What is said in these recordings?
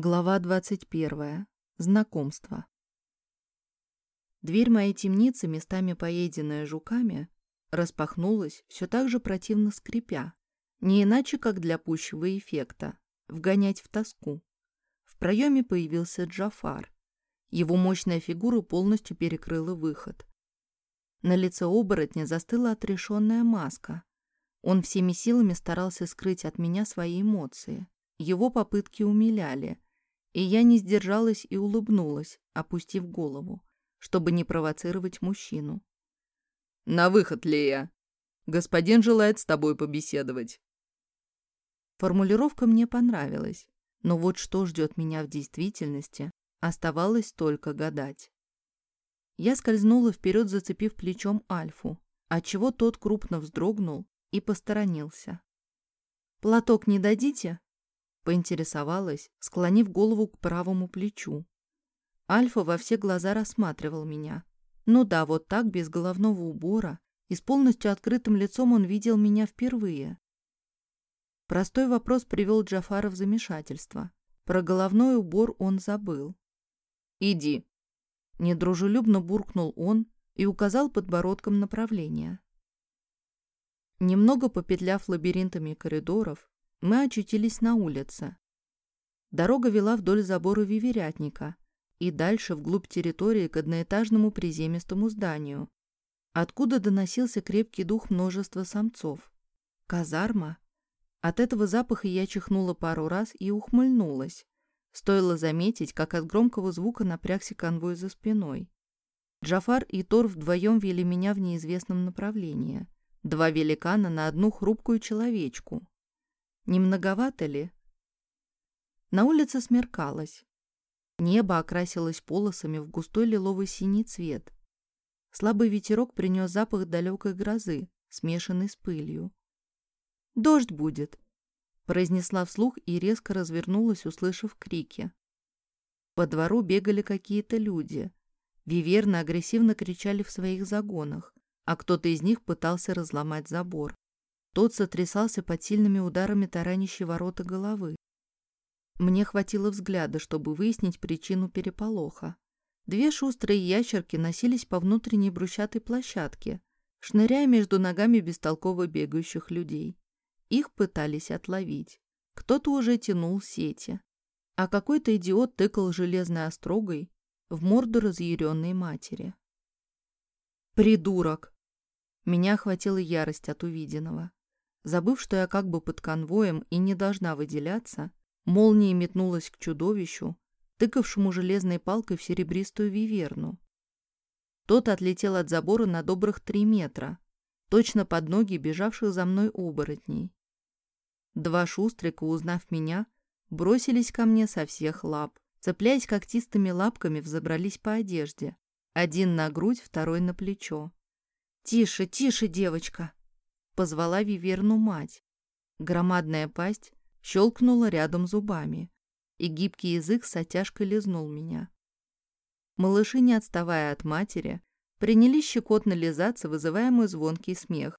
Глава 21. Знакомство. Дверь моей темницы, местами поеденная жуками, распахнулась, все так же противно скрипя, не иначе, как для пущего эффекта, вгонять в тоску. В проеме появился Джафар. Его мощная фигура полностью перекрыла выход. На лице оборотня застыла отрешенная маска. Он всеми силами старался скрыть от меня свои эмоции. Его попытки умиляли, и я не сдержалась и улыбнулась, опустив голову, чтобы не провоцировать мужчину. «На выход, Лея! Господин желает с тобой побеседовать». Формулировка мне понравилась, но вот что ждет меня в действительности, оставалось только гадать. Я скользнула вперед, зацепив плечом Альфу, отчего тот крупно вздрогнул и посторонился. «Платок не дадите?» Поинтересовалась, склонив голову к правому плечу. Альфа во все глаза рассматривал меня. Ну да, вот так, без головного убора, и с полностью открытым лицом он видел меня впервые. Простой вопрос привел Джафара в замешательство. Про головной убор он забыл. «Иди!» Недружелюбно буркнул он и указал подбородком направление. Немного попетляв лабиринтами коридоров, мы очутились на улице. Дорога вела вдоль забора виверятника и дальше вглубь территории к одноэтажному приземистому зданию, откуда доносился крепкий дух множества самцов. Казарма? От этого запаха я чихнула пару раз и ухмыльнулась. Стоило заметить, как от громкого звука напрягся конвой за спиной. Джафар и Тор вдвоем вели меня в неизвестном направлении. Два великана на одну хрупкую человечку. Не многовато ли? На улице смеркалось. Небо окрасилось полосами в густой лиловый синий цвет. Слабый ветерок принес запах далекой грозы, смешанный с пылью. «Дождь будет», — произнесла вслух и резко развернулась, услышав крики. По двору бегали какие-то люди. Виверны агрессивно кричали в своих загонах, а кто-то из них пытался разломать забор. Тот сотрясался под сильными ударами таранищей ворота головы. Мне хватило взгляда, чтобы выяснить причину переполоха. Две шустрые ящерки носились по внутренней брусчатой площадке, шныряя между ногами бестолково бегающих людей. Их пытались отловить. Кто-то уже тянул сети. А какой-то идиот тыкал железной острогой в морду разъяренной матери. «Придурок!» Меня охватила ярость от увиденного. Забыв, что я как бы под конвоем и не должна выделяться, молнией метнулась к чудовищу, тыкавшему железной палкой в серебристую виверну. Тот отлетел от забора на добрых три метра, точно под ноги бежавших за мной оборотней. Два шустрика, узнав меня, бросились ко мне со всех лап, цепляясь когтистыми лапками, взобрались по одежде. Один на грудь, второй на плечо. «Тише, тише, девочка!» Позвала Виверну мать. Громадная пасть щелкнула рядом зубами, и гибкий язык с оттяжкой лизнул меня. Малыши, не отставая от матери, принялись щекотно лизаться, вызывая мой звонкий смех.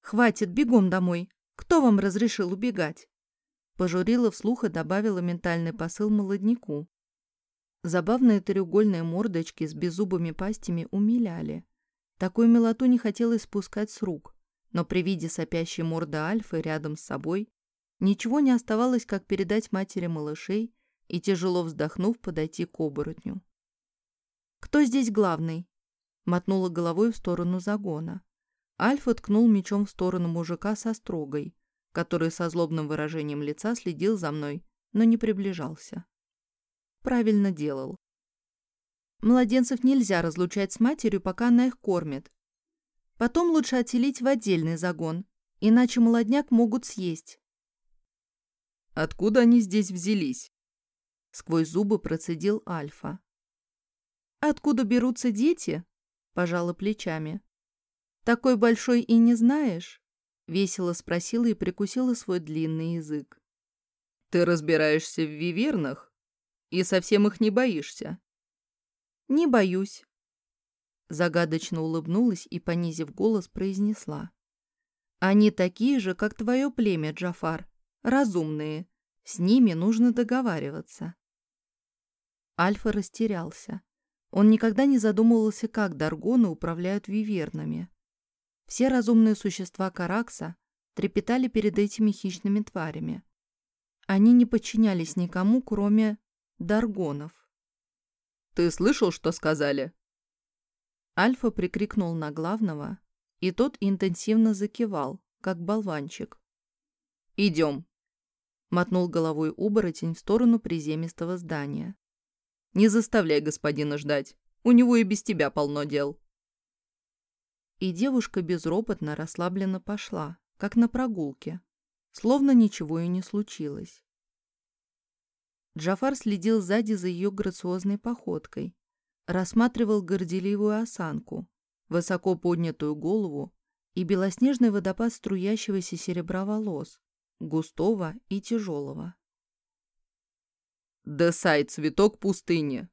«Хватит, бегом домой! Кто вам разрешил убегать?» Пожурила вслух и добавила ментальный посыл молодняку. Забавные треугольные мордочки с беззубыми пастями умиляли. Такую милоту не хотелось спускать с рук но при виде сопящей морды Альфы рядом с собой ничего не оставалось, как передать матери малышей и, тяжело вздохнув, подойти к оборотню. «Кто здесь главный?» мотнула головой в сторону загона. Альфа ткнул мечом в сторону мужика со строгой, который со злобным выражением лица следил за мной, но не приближался. Правильно делал. Младенцев нельзя разлучать с матерью, пока она их кормит, Потом лучше отселить в отдельный загон, иначе молодняк могут съесть. «Откуда они здесь взялись?» Сквозь зубы процедил Альфа. «Откуда берутся дети?» Пожала плечами. «Такой большой и не знаешь?» Весело спросила и прикусила свой длинный язык. «Ты разбираешься в вивернах? И совсем их не боишься?» «Не боюсь. Загадочно улыбнулась и, понизив голос, произнесла. «Они такие же, как твое племя, Джафар. Разумные. С ними нужно договариваться. Альфа растерялся. Он никогда не задумывался, как Даргоны управляют вивернами. Все разумные существа Каракса трепетали перед этими хищными тварями. Они не подчинялись никому, кроме Даргонов. «Ты слышал, что сказали?» Альфа прикрикнул на главного, и тот интенсивно закивал, как болванчик. «Идем», — мотнул головой оборотень в сторону приземистого здания. Не заставляй господина ждать. У него и без тебя полно дел. И девушка безропотно расслабленно пошла, как на прогулке, словно ничего и не случилось. Джафар следил сзади за ее грациозной походкой, рассматривал горделивую осанку, высоко поднятую голову и белоснежный водопад струящегося серебра волос, густого и тяжелого. «Десай, цветок пустыни!»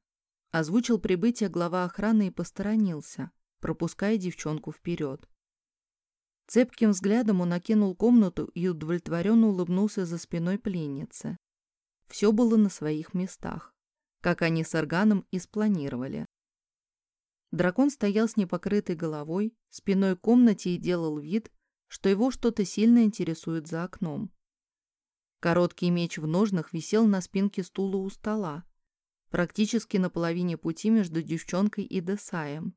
Озвучил прибытие глава охраны и посторонился, пропуская девчонку вперед. Цепким взглядом он окинул комнату и удовлетворенно улыбнулся за спиной пленницы. Все было на своих местах, как они с органом и спланировали. Дракон стоял с непокрытой головой, спиной к комнате и делал вид, что его что-то сильно интересует за окном. Короткий меч в ножнах висел на спинке стула у стола, практически на половине пути между девчонкой и Десаем.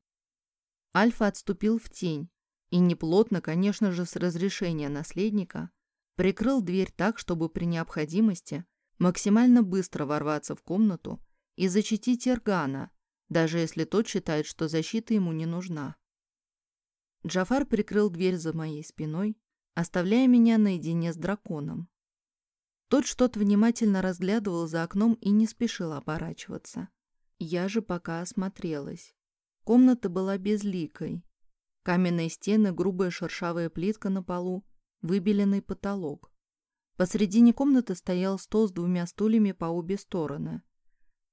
Альфа отступил в тень и неплотно, конечно же, с разрешения наследника, прикрыл дверь так, чтобы при необходимости максимально быстро ворваться в комнату и защитить Эргана, даже если тот считает, что защита ему не нужна. Джафар прикрыл дверь за моей спиной, оставляя меня наедине с драконом. Тот что-то внимательно разглядывал за окном и не спешил оборачиваться. Я же пока осмотрелась. Комната была безликой. Каменные стены, грубая шершавая плитка на полу, выбеленный потолок. Посредине комнаты стоял стол с двумя стульями по обе стороны.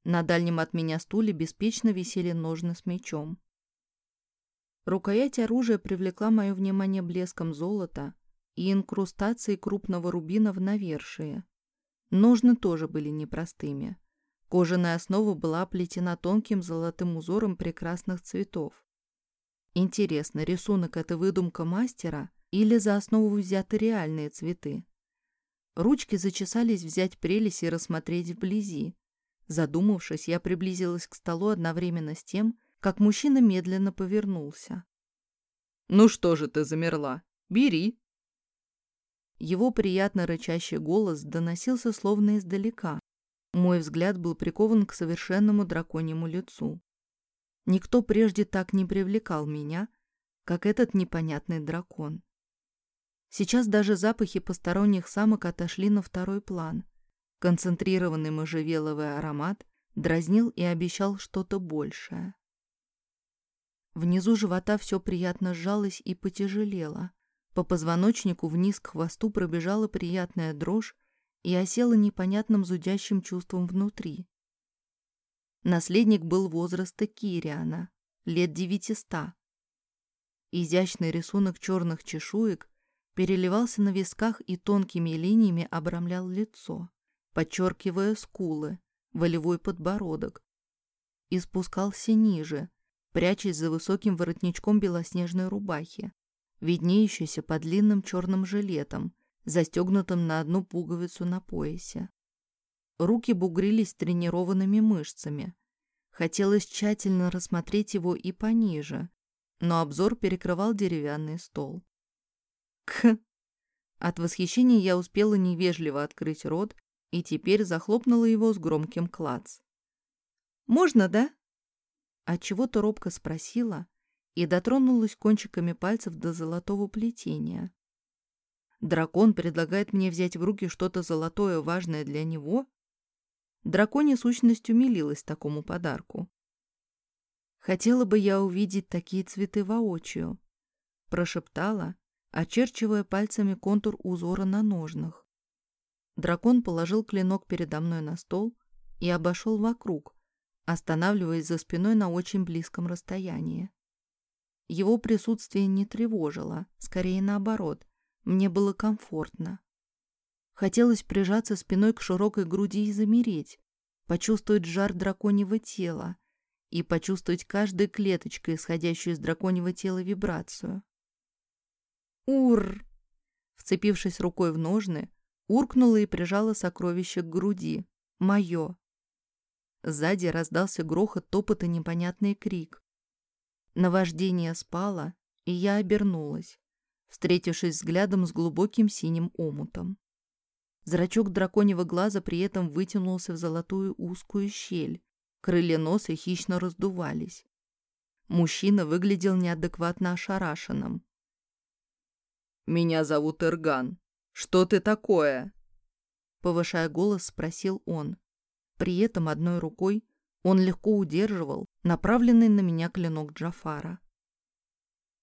На дальнем от меня стуле беспечно висели ножны с мечом. Рукоять оружия привлекла мое внимание блеском золота, и инкрустации крупного рубина в навершие. Ножны тоже были непростыми. Кожаная основа была оплетена тонким золотым узором прекрасных цветов. Интересно, рисунок – это выдумка мастера или за основу взяты реальные цветы? Ручки зачесались взять прелесть и рассмотреть вблизи. Задумавшись, я приблизилась к столу одновременно с тем, как мужчина медленно повернулся. «Ну что же ты замерла? Бери!» Его приятно рычащий голос доносился словно издалека. Мой взгляд был прикован к совершенному драконьему лицу. Никто прежде так не привлекал меня, как этот непонятный дракон. Сейчас даже запахи посторонних самок отошли на второй план. Концентрированный можжевеловый аромат дразнил и обещал что-то большее. Внизу живота все приятно сжалось и потяжелело. По позвоночнику вниз к хвосту пробежала приятная дрожь и осела непонятным зудящим чувством внутри. Наследник был возраста Кириана, лет девятиста. Изящный рисунок черных чешуек переливался на висках и тонкими линиями обрамлял лицо, подчеркивая скулы, волевой подбородок, и спускался ниже, прячась за высоким воротничком белоснежной рубахи виднеющийся под длинным черным жилетом, застегнутым на одну пуговицу на поясе. Руки бугрились тренированными мышцами. Хотелось тщательно рассмотреть его и пониже, но обзор перекрывал деревянный стол. К! От восхищения я успела невежливо открыть рот и теперь захлопнула его с громким клац. «Можно, да?» Отчего-то робко спросила, и дотронулась кончиками пальцев до золотого плетения. Дракон предлагает мне взять в руки что-то золотое, важное для него? Драконья сущность умилилась такому подарку. Хотела бы я увидеть такие цветы воочию, прошептала, очерчивая пальцами контур узора на ножнах. Дракон положил клинок передо мной на стол и обошел вокруг, останавливаясь за спиной на очень близком расстоянии. Его присутствие не тревожило, скорее наоборот, мне было комфортно. Хотелось прижаться спиной к широкой груди и замереть, почувствовать жар драконьего тела и почувствовать каждой клеточкой, исходящую из драконьего тела, вибрацию. «Ур!» Вцепившись рукой в ножны, уркнула и прижала сокровище к груди. «Мое!» Сзади раздался грохот, топот и непонятный крик. Наваждение спало, и я обернулась, встретившись взглядом с глубоким синим омутом. Зрачок драконьего глаза при этом вытянулся в золотую узкую щель, крылья носа хищно раздувались. Мужчина выглядел неадекватно ошарашенным. «Меня зовут Эрган. Что ты такое?» Повышая голос, спросил он. При этом одной рукой он легко удерживал направленный на меня клинок Джафара.